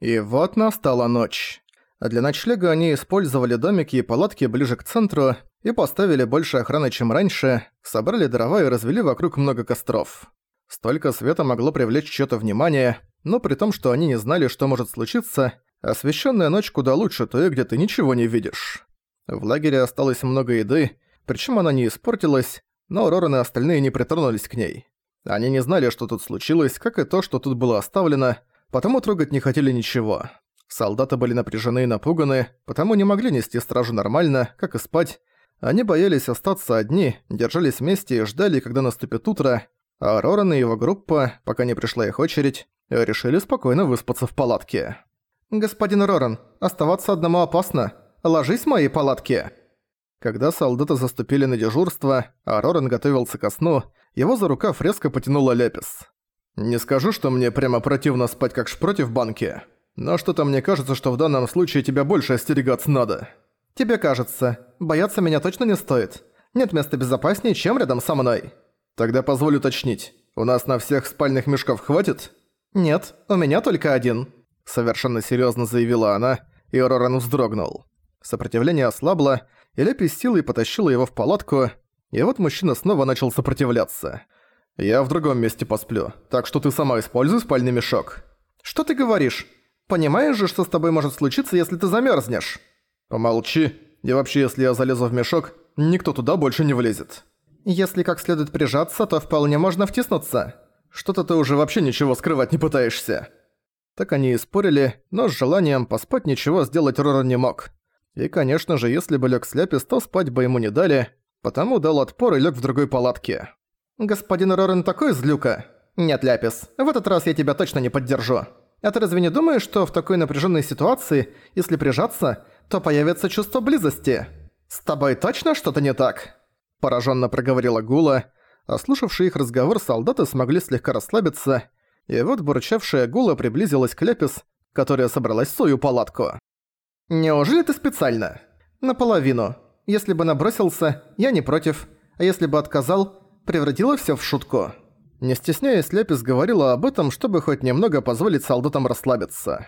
И вот настала ночь. Для ночлега они использовали домики и палатки ближе к центру и поставили больше охраны, чем раньше, собрали дрова и развели вокруг много костров. Столько света могло привлечь чьё-то внимание, но при том, что они не знали, что может случиться, освещенная ночь куда лучше той, где ты ничего не видишь. В лагере осталось много еды, причем она не испортилась, но Роран и остальные не притронулись к ней. Они не знали, что тут случилось, как и то, что тут было оставлено, потому трогать не хотели ничего. Солдаты были напряжены и напуганы, потому не могли нести стражу нормально, как и спать. Они боялись остаться одни, держались вместе и ждали, когда наступит утро, а Роран и его группа, пока не пришла их очередь, решили спокойно выспаться в палатке. «Господин Роран, оставаться одному опасно. Ложись в моей палатке». Когда солдаты заступили на дежурство, а Роран готовился ко сну, его за рукав резко потянула Лепис. Не скажу, что мне прямо противно спать как шпроте в банке, но что-то мне кажется, что в данном случае тебя больше остерегаться надо. Тебе кажется. Бояться меня точно не стоит. Нет места безопаснее, чем рядом со мной. Тогда позволь уточнить. У нас на всех спальных мешков хватит? Нет, у меня только один. Совершенно серьезно заявила она, и Роран вздрогнул. Сопротивление ослабло, и Лепи с силой потащила его в палатку, и вот мужчина снова начал сопротивляться – «Я в другом месте посплю, так что ты сама используй спальный мешок». «Что ты говоришь? Понимаешь же, что с тобой может случиться, если ты замерзнешь?» «Помолчи. И вообще, если я залезу в мешок, никто туда больше не влезет». «Если как следует прижаться, то вполне можно втиснуться. Что-то ты уже вообще ничего скрывать не пытаешься». Так они и спорили, но с желанием поспать ничего сделать Роран не мог. И, конечно же, если бы лёг Сляпис, то спать бы ему не дали, потому дал отпор и лёг в другой палатке. «Господин Рорен такой злюка?» «Нет, Ляпис, в этот раз я тебя точно не поддержу. А ты разве не думаешь, что в такой напряженной ситуации, если прижаться, то появится чувство близости? С тобой точно что-то не так?» Пораженно проговорила Гула, а их разговор солдаты смогли слегка расслабиться, и вот бурчавшая Гула приблизилась к Ляпис, которая собралась в свою палатку. «Неужели ты специально?» «Наполовину. Если бы набросился, я не против, а если бы отказал, превратила все в шутку. Не стесняясь, Лепис говорила об этом, чтобы хоть немного позволить солдатам расслабиться.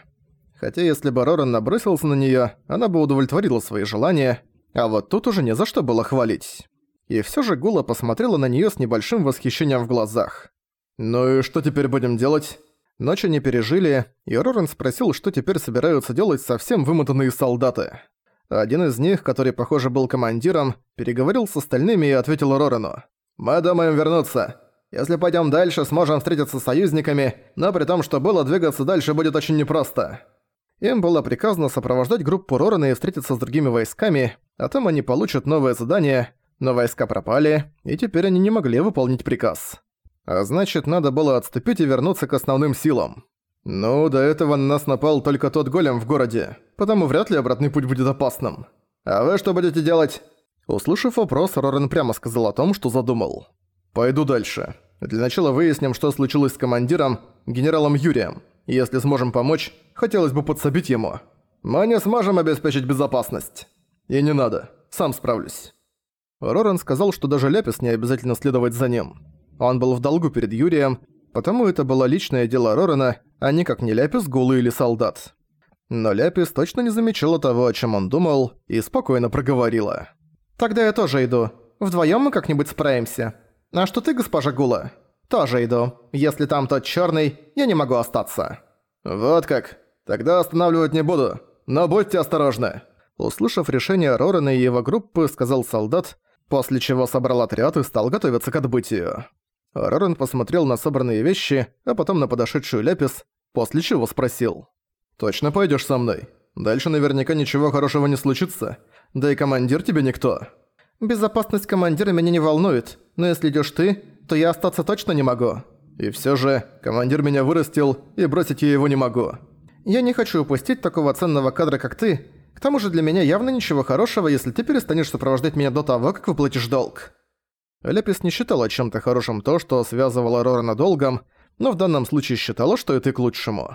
Хотя если бы Роран набросился на неё, она бы удовлетворила свои желания, а вот тут уже не за что было хвалить. И всё же Гула посмотрела на неё с небольшим восхищением в глазах. «Ну и что теперь будем делать?» Ночь они пережили, и Роран спросил, что теперь собираются делать совсем вымотанные солдаты. Один из них, который, похоже, был командиром, переговорил с остальными и ответил Рорану. «Мы думаем вернуться. Если пойдем дальше, сможем встретиться с союзниками, но при том, что было двигаться дальше будет очень непросто». Им было приказано сопровождать группу Рорана и встретиться с другими войсками, а там они получат новое задание, но войска пропали, и теперь они не могли выполнить приказ. А значит, надо было отступить и вернуться к основным силам. Ну, до этого на нас напал только тот голем в городе, потому вряд ли обратный путь будет опасным. А вы что будете делать? Услышав вопрос, Рорен прямо сказал о том, что задумал. «Пойду дальше. Для начала выясним, что случилось с командиром, генералом Юрием. Если сможем помочь, хотелось бы подсобить ему. Мы не сможем обеспечить безопасность. И не надо. Сам справлюсь». Рорен сказал, что даже Ляпис не обязательно следовать за ним. Он был в долгу перед Юрием, потому это было личное дело Рорена, а никак не Ляпис, Гулы или солдат. Но Ляпис точно не замечала того, о чем он думал, и спокойно проговорила. «Тогда я тоже иду. Вдвоём мы как-нибудь справимся. А что ты, госпожа Гула?» «Тоже иду. Если там тот чёрный, я не могу остаться». «Вот как. Тогда останавливать не буду. Но будьте осторожны». Услышав решение Рорена и его группы, сказал солдат, после чего собрал отряд и стал готовиться к отбытию. Рорен посмотрел на собранные вещи, а потом на подошедшую Ляпис, после чего спросил. «Точно пойдёшь со мной? Дальше наверняка ничего хорошего не случится. Да и командир тебе никто. Безопасность командира меня не волнует, но если идёшь ты, то я остаться точно не могу. И всё же, командир меня вырастил, и бросить я его не могу. Я не хочу упустить такого ценного кадра, как ты. К тому же для меня явно ничего хорошего, если ты перестанешь сопровождать меня до того, как выплатишь долг». Лепис не считала чем-то хорошим то, что связывало Рорана долгом, но в данном случае считала, что это к лучшему.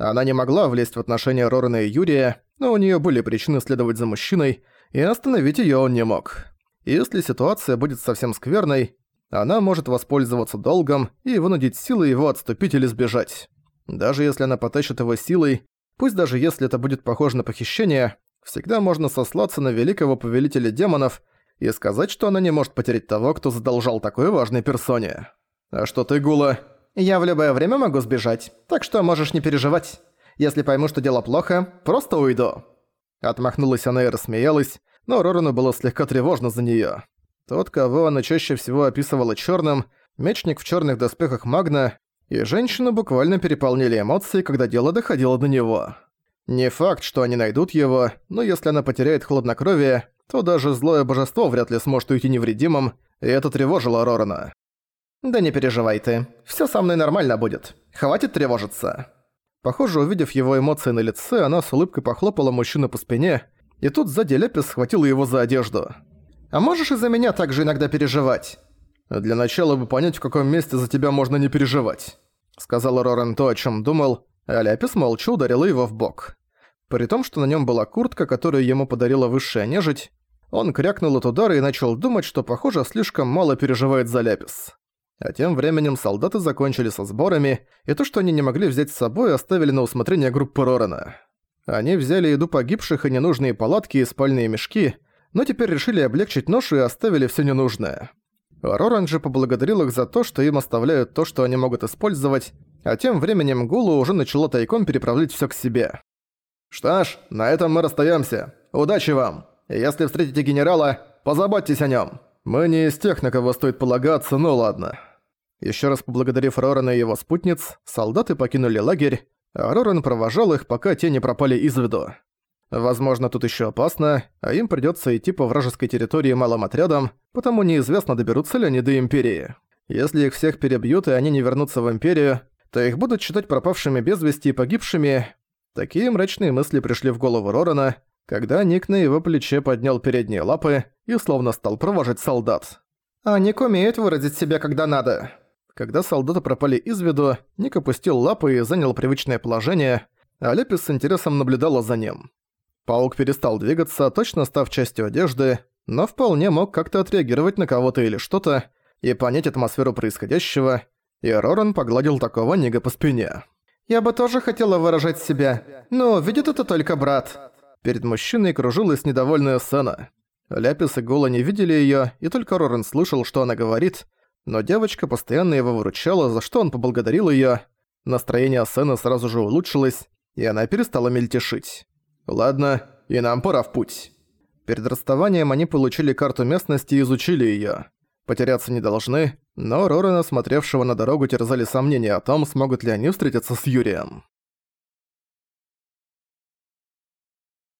Она не могла влезть в отношения Рорана и Юрия, но у неё были причины следовать за мужчиной, и остановить её он не мог. Если ситуация будет совсем скверной, она может воспользоваться долгом и вынудить силой его отступить или сбежать. Даже если она потащит его силой, Пусть даже если это будет похоже на похищение, всегда можно сослаться на великого повелителя демонов и сказать, что она не может потерять того, кто задолжал такой важной персоне. А что ты, Гула? Я в любое время могу сбежать, так что можешь не переживать. Если пойму, что дело плохо, просто уйду. Отмахнулась она и рассмеялась, но Рорану было слегка тревожно за неё. Тот, кого она чаще всего описывала чёрным, мечник в чёрных доспехах Магна, и женщину буквально переполнили эмоции, когда дело доходило до него. Не факт, что они найдут его, но если она потеряет хладнокровие, то даже злое божество вряд ли сможет уйти невредимым, и это тревожило Рорана. «Да не переживай ты, всё со мной нормально будет. Хватит тревожиться». Похоже, увидев его эмоции на лице, она с улыбкой похлопала мужчину по спине, и тут сзади Лепис схватила его за одежду. «А можешь из-за меня также иногда переживать?» «Для начала бы понять, в каком месте за тебя можно не переживать», сказал Рорен то, о чем думал, а Ляпис молча ударила его в бок. При том, что на нем была куртка, которую ему подарила высшая нежить, он крякнул от удара и начал думать, что, похоже, слишком мало переживает за Ляпис. А тем временем солдаты закончили со сборами, и то, что они не могли взять с собой, оставили на усмотрение группы Рорена. Они взяли еду погибших и ненужные палатки и спальные мешки, но теперь решили облегчить ношу и оставили все ненужное. Роран же поблагодарил их за то, что им оставляют то, что они могут использовать, а тем временем Гулу уже начала тайком переправлять все к себе. «Что ж, на этом мы расстаемся. Удачи вам! Если встретите генерала, позаботьтесь о нем. Мы не из тех, на кого стоит полагаться, но ладно». Еще раз поблагодарив Рорана и его спутниц, солдаты покинули лагерь, а Роран провожал их, пока те не пропали из виду. Возможно, тут еще опасно, а им придется идти по вражеской территории малым отрядом, потому неизвестно, доберутся ли они до Империи. Если их всех перебьют и они не вернутся в Империю, то их будут считать пропавшими без вести и погибшими. Такие мрачные мысли пришли в голову Рорана, когда Ник на его плече поднял передние лапы и словно стал провожать солдат. «А Ник умеет выразить себя, когда надо». Когда солдаты пропали из виду, Ник опустил лапы и занял привычное положение, а Лепис с интересом наблюдала за ним. Паук перестал двигаться, точно став частью одежды, но вполне мог как-то отреагировать на кого-то или что-то и понять атмосферу происходящего, и Роран погладил такого Нига по спине. «Я бы тоже хотела выражать себя, но видит это только брат». Перед мужчиной кружилась недовольная сцена. Ляпис и Гула не видели её, и только Роран слышал, что она говорит, но девочка постоянно его выручала, за что он поблагодарил её. Настроение Сена сразу же улучшилось, и она перестала мельтешить. Ладно, и нам пора в путь. Перед расставанием они получили карту местности и изучили её. Потеряться не должны, но Рорена, смотревшего на дорогу, терзали сомнения о том, смогут ли они встретиться с Юрием.